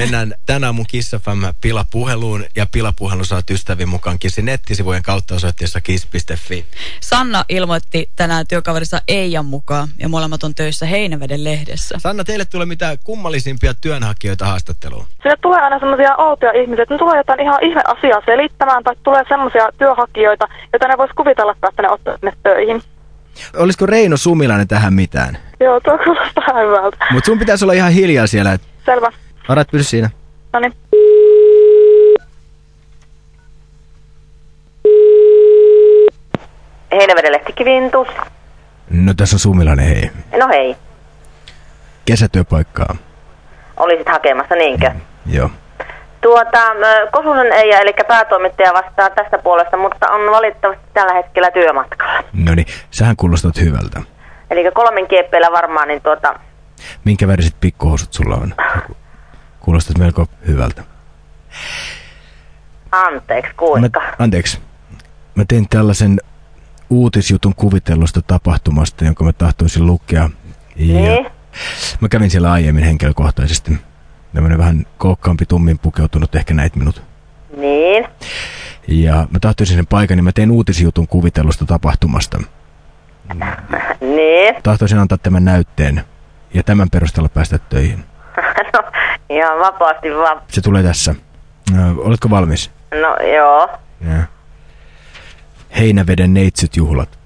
Mennään tänään mun KissFM pilapuheluun ja pilapuhelu saat ystäviin mukaan Kissin nettisivujen kautta osoitteessa kiss.fi. Sanna ilmoitti tänään työkaverissa Eijan mukaan ja molemmat on töissä Heinäveden lehdessä. Sanna, teille tulee mitä kummallisimpia työnhakijoita haastatteluun? Sinne tulee aina semmoisia outoja ihmisiä, että ne tulee jotain ihan ihme asiaa selittämään tai tulee semmoisia työhakijoita, joita ne vois kuvitella, että ne ottaa sinne töihin. Olisiko Reino Sumilainen tähän mitään? Joo, tuo kuulostaa hyvältä. Mutta sun pitäisi olla ihan hiljaa siellä. Et... Selvä. Varat pysy siinä. No niin. Heinäveden lehtikivintus. No tässä on Sumilainen, hei. No hei, Kesätyöpaikkaa. olisit hakemassa niinkö? Joo. Tuota, Kosunen Eija, eli päätoimittaja vastaa tästä puolesta, mutta on valitettavasti tällä hetkellä työmatkalla. No niin, sähän kuulostat hyvältä. Eli kolmen kieppeillä varmaan, niin tuota, Minkä väriset pikkuhousut sulla on? Kuulostat melko hyvältä. anteeksi, kuinka? Mä, anteeksi. Mä tein tällaisen uutisjutun kuvitellusta tapahtumasta, jonka mä tahtoisin lukea. Ja Niin? Mä kävin siellä aiemmin henkilökohtaisesti. Tämmönen vähän kookkaampi, tummin pukeutunut, ehkä näit minut. Niin? Ja mä tahtoisin sen paikan, niin mä tein uutisjutun kuvitellusta tapahtumasta. Niin? Tahtoisin antaa tämän näytteen ja tämän perusteella päästä töihin. No, ihan vapaasti vaan. Se tulee tässä. Oletko valmis? No joo. Ja. Heinäveden neitsytjuhlat.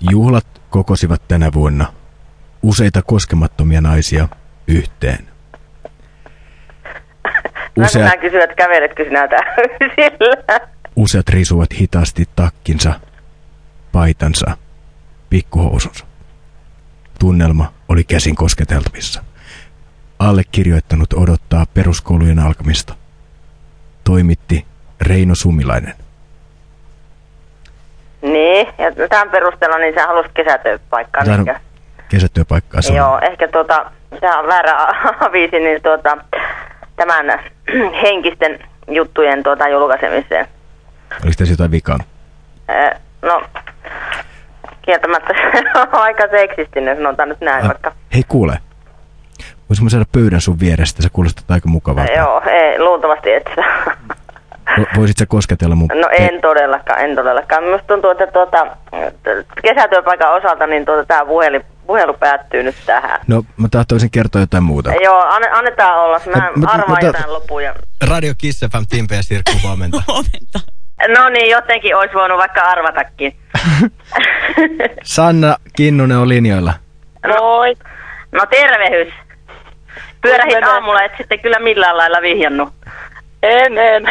Juhlat kokosivat tänä vuonna useita koskemattomia naisia yhteen. Useat, kysyä, että käveletkö sinä täysillä? useat risuvat hitaasti takkinsa, paitansa, pikkuhousunsa. Tunnelma oli käsin kosketeltavissa. Allekirjoittanut odottaa peruskoulujen alkamista. Toimitti Reino Sumilainen. niin, ja tämän perusteella niin sä halusit kesätyöpaikkaa, niinkö? kesätyöpaikkaa. se on- Joo, ehkä tuota, se on väärä aviisi, niin tuota, tämän henkisten juttujen tuota julkaisemiseen. Oliko tässä jotain vikaa? No, kieltämättä se on aika seksistinen, sanotaan nyt näin Ah, vaikka. Hei kuule, voisinko mä saada pöydän sun vierestä? Sä kuulostat aika mukavalta. Joo, ei, luultavasti et sä. Vo- Voisit sä kosketella mun... No en todellakaan, en todellakaan. Minusta tuntuu, että tuota, kesätyöpaikan osalta niin tuota, tämä puhelu, puhelu päättyy nyt tähän. No, mä tahtoisin kertoa jotain muuta. Joo, anne, annetaan olla. Mä Mut- arvaan jotain lopuja. Radio Kiss FM, Timpe ja Sirkku, huomenta. Huomenta. No niin, jotenkin olisi voinut vaikka arvatakin. Sanna Kinnunen on linjoilla. Moi. No tervehys. Pyörähit aamulla, et sitten kyllä millään lailla vihjannut. En, en.